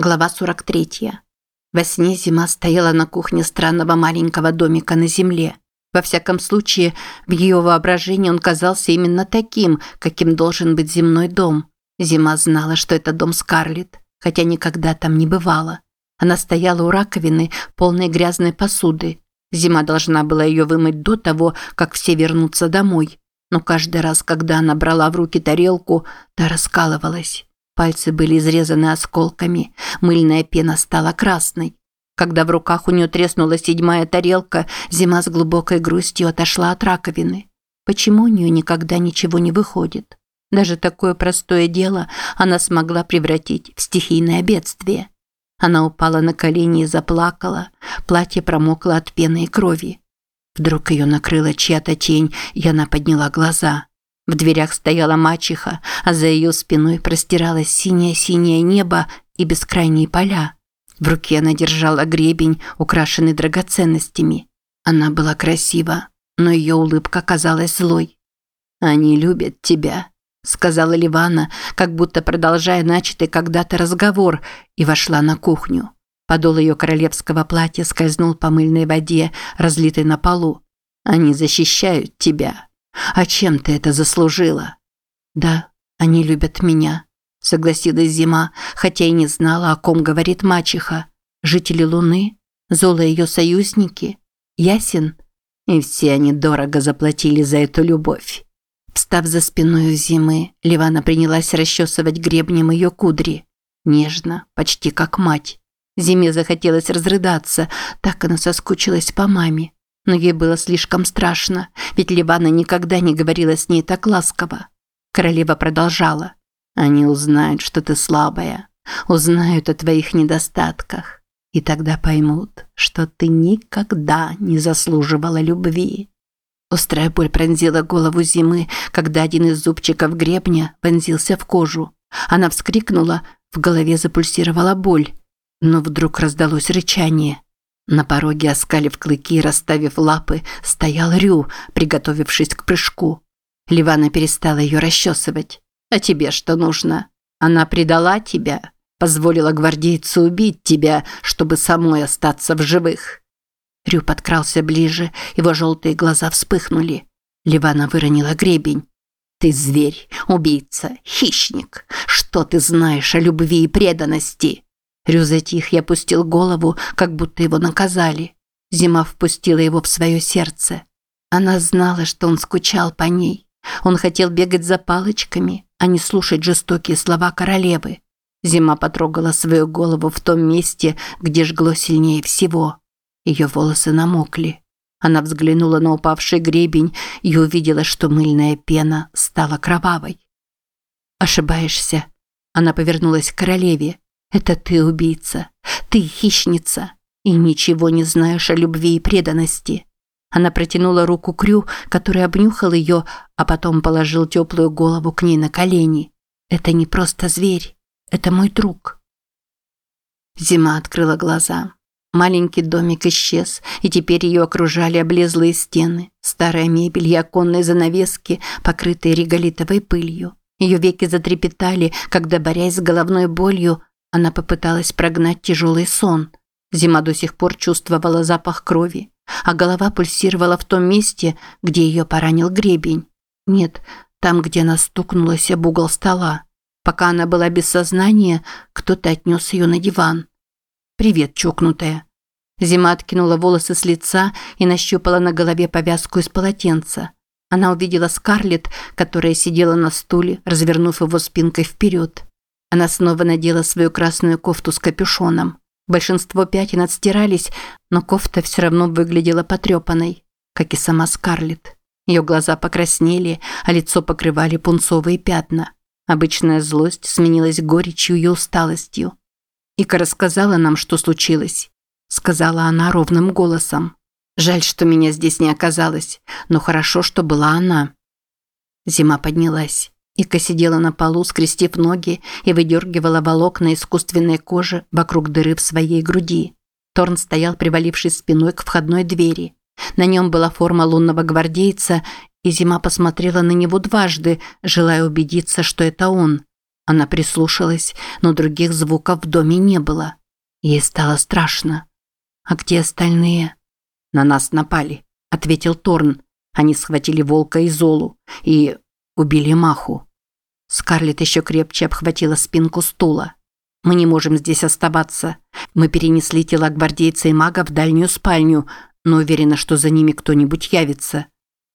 Глава 43. Во сне зима стояла на кухне странного маленького домика на земле. Во всяком случае, в ее воображении он казался именно таким, каким должен быть земной дом. Зима знала, что это дом Скарлетт, хотя никогда там не бывала. Она стояла у раковины, полной грязной посуды. Зима должна была ее вымыть до того, как все вернутся домой. Но каждый раз, когда она брала в руки тарелку, та раскалывалась. Пальцы были изрезаны осколками, мыльная пена стала красной. Когда в руках у нее треснула седьмая тарелка, зима с глубокой грустью отошла от раковины. Почему у нее никогда ничего не выходит? Даже такое простое дело она смогла превратить в стихийное бедствие. Она упала на колени и заплакала. Платье промокло от пены и крови. Вдруг ее накрыла чья-то тень, и она подняла глаза. В дверях стояла мачеха, а за ее спиной простиралось синее-синее небо и бескрайние поля. В руке она держала гребень, украшенный драгоценностями. Она была красива, но ее улыбка казалась злой. «Они любят тебя», – сказала Ливана, как будто продолжая начатый когда-то разговор, и вошла на кухню. Подол ее королевского платья скользнул по мыльной воде, разлитой на полу. «Они защищают тебя». А чем ты это заслужила? Да, они любят меня, согласилась Зима, хотя и не знала, о ком говорит мачеха. Жители Луны, Зола ее союзники, Ясен, и все они дорого заплатили за эту любовь. Встав за спиной Зимы, Ливана принялась расчесывать гребнем ее кудри. Нежно, почти как мать. Зиме захотелось разрыдаться, так она соскучилась по маме но ей было слишком страшно, ведь Ливана никогда не говорила с ней так ласково. Королева продолжала. «Они узнают, что ты слабая, узнают о твоих недостатках, и тогда поймут, что ты никогда не заслуживала любви». Острая боль пронзила голову зимы, когда один из зубчиков гребня вонзился в кожу. Она вскрикнула, в голове запульсировала боль, но вдруг раздалось рычание – на пороге, оскалив клыки и расставив лапы, стоял Рю, приготовившись к прыжку. Ливана перестала ее расчесывать. «А тебе что нужно? Она предала тебя, позволила гвардейцу убить тебя, чтобы самой остаться в живых». Рю подкрался ближе, его желтые глаза вспыхнули. Ливана выронила гребень. «Ты зверь, убийца, хищник. Что ты знаешь о любви и преданности?» Рю затих и опустил голову, как будто его наказали. Зима впустила его в свое сердце. Она знала, что он скучал по ней. Он хотел бегать за палочками, а не слушать жестокие слова королевы. Зима потрогала свою голову в том месте, где жгло сильнее всего. Ее волосы намокли. Она взглянула на упавший гребень и увидела, что мыльная пена стала кровавой. «Ошибаешься». Она повернулась к королеве. Это ты убийца. Ты хищница. И ничего не знаешь о любви и преданности. Она протянула руку Крю, который обнюхал ее, а потом положил теплую голову к ней на колени. Это не просто зверь. Это мой друг. Зима открыла глаза. Маленький домик исчез, и теперь ее окружали облезлые стены, старая мебель и оконные занавески, покрытые реголитовой пылью. Ее веки затрепетали, когда, борясь с головной болью, она попыталась прогнать тяжелый сон. Зима до сих пор чувствовала запах крови, а голова пульсировала в том месте, где ее поранил гребень. Нет, там, где она стукнулась об угол стола. Пока она была без сознания, кто-то отнес ее на диван. «Привет, чокнутая». Зима откинула волосы с лица и нащупала на голове повязку из полотенца. Она увидела Скарлетт, которая сидела на стуле, развернув его спинкой вперед. Она снова надела свою красную кофту с капюшоном. Большинство пятен отстирались, но кофта все равно выглядела потрепанной, как и сама Скарлетт. Ее глаза покраснели, а лицо покрывали пунцовые пятна. Обычная злость сменилась горечью и усталостью. «Ика рассказала нам, что случилось», – сказала она ровным голосом. «Жаль, что меня здесь не оказалось, но хорошо, что была она». Зима поднялась. Ика сидела на полу, скрестив ноги и выдергивала волокна искусственной кожи вокруг дыры в своей груди. Торн стоял, привалившись спиной к входной двери. На нем была форма лунного гвардейца, и Зима посмотрела на него дважды, желая убедиться, что это он. Она прислушалась, но других звуков в доме не было. Ей стало страшно. «А где остальные?» «На нас напали», – ответил Торн. «Они схватили волка и Золу и убили Маху». Скарлетт еще крепче обхватила спинку стула. «Мы не можем здесь оставаться. Мы перенесли тела гвардейца и мага в дальнюю спальню, но уверена, что за ними кто-нибудь явится».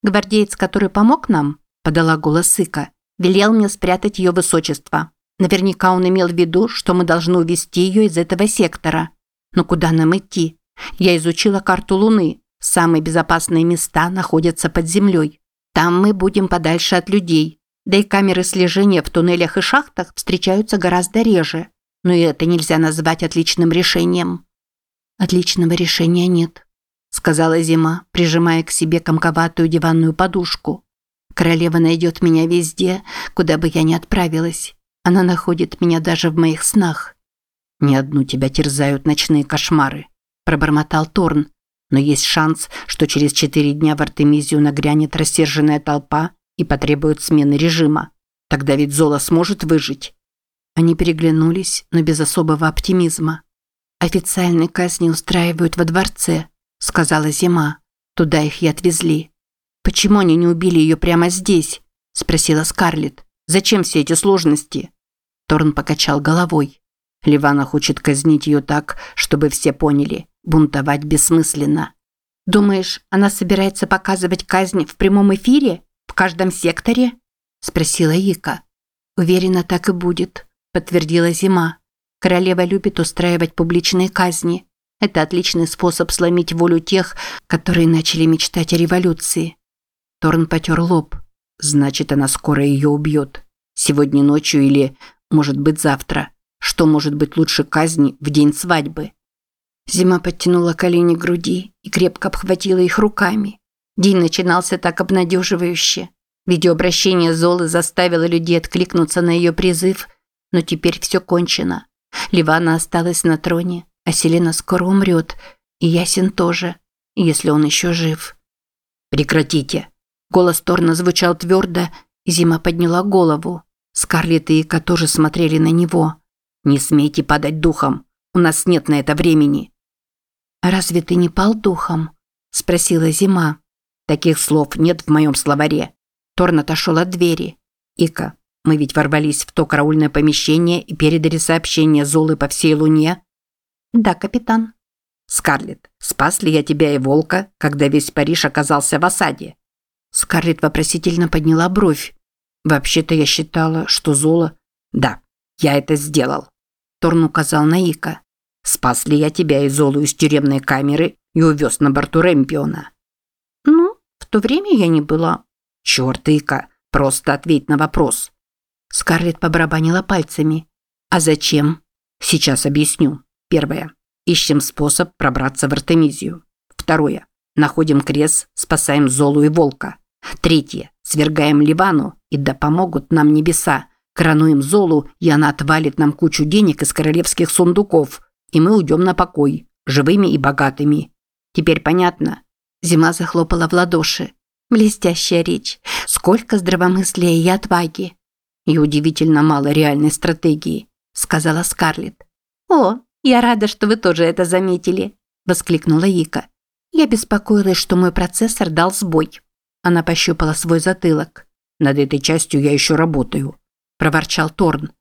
«Гвардеец, который помог нам?» – подала голос Ика. Велел мне спрятать ее высочество. Наверняка он имел в виду, что мы должны увести ее из этого сектора. Но куда нам идти? Я изучила карту Луны. Самые безопасные места находятся под землей. Там мы будем подальше от людей. Да и камеры слежения в туннелях и шахтах встречаются гораздо реже. Но и это нельзя назвать отличным решением. Отличного решения нет, сказала Зима, прижимая к себе комковатую диванную подушку. Королева найдет меня везде, куда бы я ни отправилась. Она находит меня даже в моих снах. Не одну тебя терзают ночные кошмары, пробормотал Торн. Но есть шанс, что через четыре дня в Артемизию нагрянет рассерженная толпа и потребует смены режима. Тогда ведь Зола сможет выжить. Они переглянулись, но без особого оптимизма. Официальные казни устраивают во дворце, сказала Зима. Туда их и отвезли. «Почему они не убили ее прямо здесь?» – спросила Скарлетт. «Зачем все эти сложности?» Торн покачал головой. Ливана хочет казнить ее так, чтобы все поняли. Бунтовать бессмысленно. «Думаешь, она собирается показывать казнь в прямом эфире? В каждом секторе?» – спросила Ика. «Уверена, так и будет», – подтвердила Зима. «Королева любит устраивать публичные казни. Это отличный способ сломить волю тех, которые начали мечтать о революции. Торн потер лоб. Значит, она скоро ее убьет. Сегодня ночью или, может быть, завтра. Что может быть лучше казни в день свадьбы? Зима подтянула колени к груди и крепко обхватила их руками. День начинался так обнадеживающе. Видеообращение Золы заставило людей откликнуться на ее призыв, но теперь все кончено. Ливана осталась на троне, а Селена скоро умрет, и Ясен тоже, если он еще жив. «Прекратите!» Голос Торна звучал твердо, и Зима подняла голову. Скарлетт и Ика тоже смотрели на него. «Не смейте падать духом. У нас нет на это времени». «Разве ты не пал духом?» – спросила Зима. «Таких слов нет в моем словаре». Торн отошел от двери. «Ика, мы ведь ворвались в то караульное помещение и передали сообщение Золы по всей Луне?» «Да, капитан». «Скарлетт, спас ли я тебя и Волка, когда весь Париж оказался в осаде?» Скарлетт вопросительно подняла бровь. «Вообще-то я считала, что Зола...» «Да, я это сделал», – Торн указал на Ика. «Спас ли я тебя и Золу из тюремной камеры и увез на борту Рэмпиона?» «Ну, в то время я не была». «Черт, Ика, просто ответь на вопрос». Скарлетт побарабанила пальцами. «А зачем?» «Сейчас объясню. Первое. Ищем способ пробраться в Артемизию. Второе. Находим крест, спасаем Золу и Волка. Третье. Свергаем Ливану, и да помогут нам небеса. Коронуем Золу, и она отвалит нам кучу денег из королевских сундуков, и мы уйдем на покой, живыми и богатыми. Теперь понятно?» Зима захлопала в ладоши. «Блестящая речь. Сколько здравомыслия и отваги!» «И удивительно мало реальной стратегии», – сказала Скарлетт. «О, я рада, что вы тоже это заметили», – воскликнула Ика. «Я беспокоилась, что мой процессор дал сбой. Она пощупала свой затылок. «Над этой частью я еще работаю», – проворчал Торн.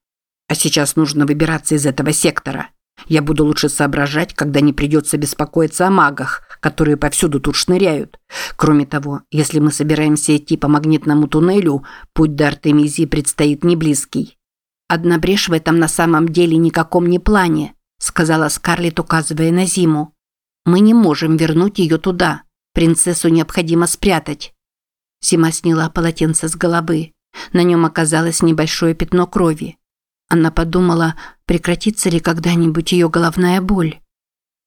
«А сейчас нужно выбираться из этого сектора. Я буду лучше соображать, когда не придется беспокоиться о магах, которые повсюду тут шныряют. Кроме того, если мы собираемся идти по магнитному туннелю, путь до Артемизии предстоит не близкий. Одна брешь в этом на самом деле никаком не плане», – сказала Скарлетт, указывая на Зиму. «Мы не можем вернуть ее туда. Принцессу необходимо спрятать. Сима сняла полотенце с головы. На нем оказалось небольшое пятно крови. Она подумала, прекратится ли когда-нибудь ее головная боль.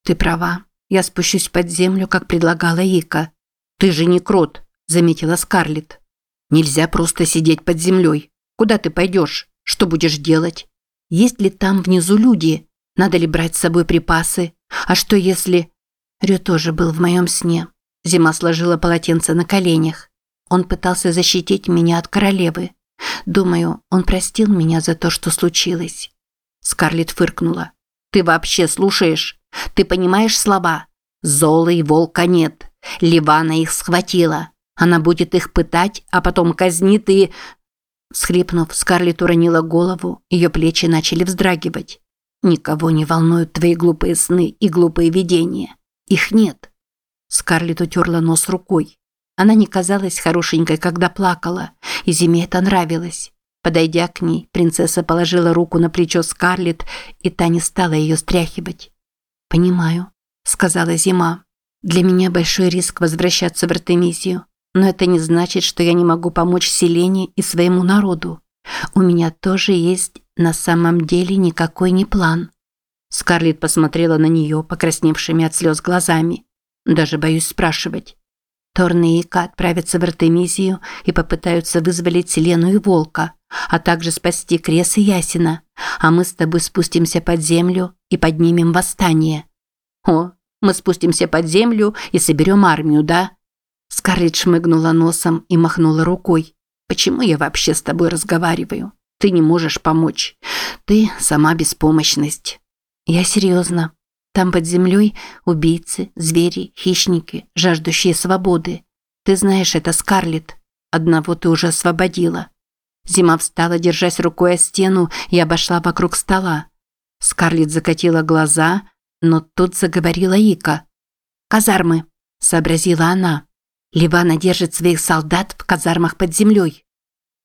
«Ты права. Я спущусь под землю, как предлагала Ика». «Ты же не крот», – заметила Скарлетт. «Нельзя просто сидеть под землей. Куда ты пойдешь? Что будешь делать? Есть ли там внизу люди? Надо ли брать с собой припасы? А что если...» Рю тоже был в моем сне. Зима сложила полотенце на коленях. Он пытался защитить меня от королевы. Думаю, он простил меня за то, что случилось. Скарлетт фыркнула. Ты вообще слушаешь? Ты понимаешь слова? Золы и волка нет. Ливана их схватила. Она будет их пытать, а потом казнит и... Схлипнув, Скарлетт уронила голову, ее плечи начали вздрагивать. Никого не волнуют твои глупые сны и глупые видения. Их нет. Скарлетт утерла нос рукой. Она не казалась хорошенькой, когда плакала, и Зиме это нравилось. Подойдя к ней, принцесса положила руку на плечо Скарлетт, и та не стала ее стряхивать. «Понимаю», – сказала Зима. «Для меня большой риск возвращаться в Артемизию, но это не значит, что я не могу помочь Селене и своему народу. У меня тоже есть на самом деле никакой не план». Скарлетт посмотрела на нее покрасневшими от слез глазами. Даже боюсь спрашивать. Торны и Ика отправятся в Артемизию и попытаются вызволить Селену и Волка, а также спасти Крес и Ясина, а мы с тобой спустимся под землю и поднимем восстание. О, мы спустимся под землю и соберем армию, да? Скарлетт шмыгнула носом и махнула рукой. Почему я вообще с тобой разговариваю? Ты не можешь помочь. Ты сама беспомощность. Я серьезно. Там под землей убийцы, звери, хищники, жаждущие свободы. Ты знаешь это, Скарлетт. Одного ты уже освободила. Зима встала, держась рукой о стену, и обошла вокруг стола. Скарлетт закатила глаза, но тут заговорила Ика. «Казармы», – сообразила она. «Ливана держит своих солдат в казармах под землей».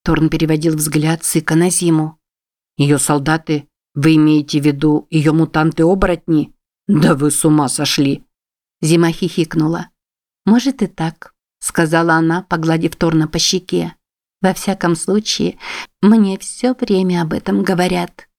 Торн переводил взгляд с Ика на Зиму. «Ее солдаты? Вы имеете в виду ее мутанты-оборотни?» «Да вы с ума сошли!» Зима хихикнула. «Может и так», – сказала она, погладив Торна по щеке. «Во всяком случае, мне все время об этом говорят».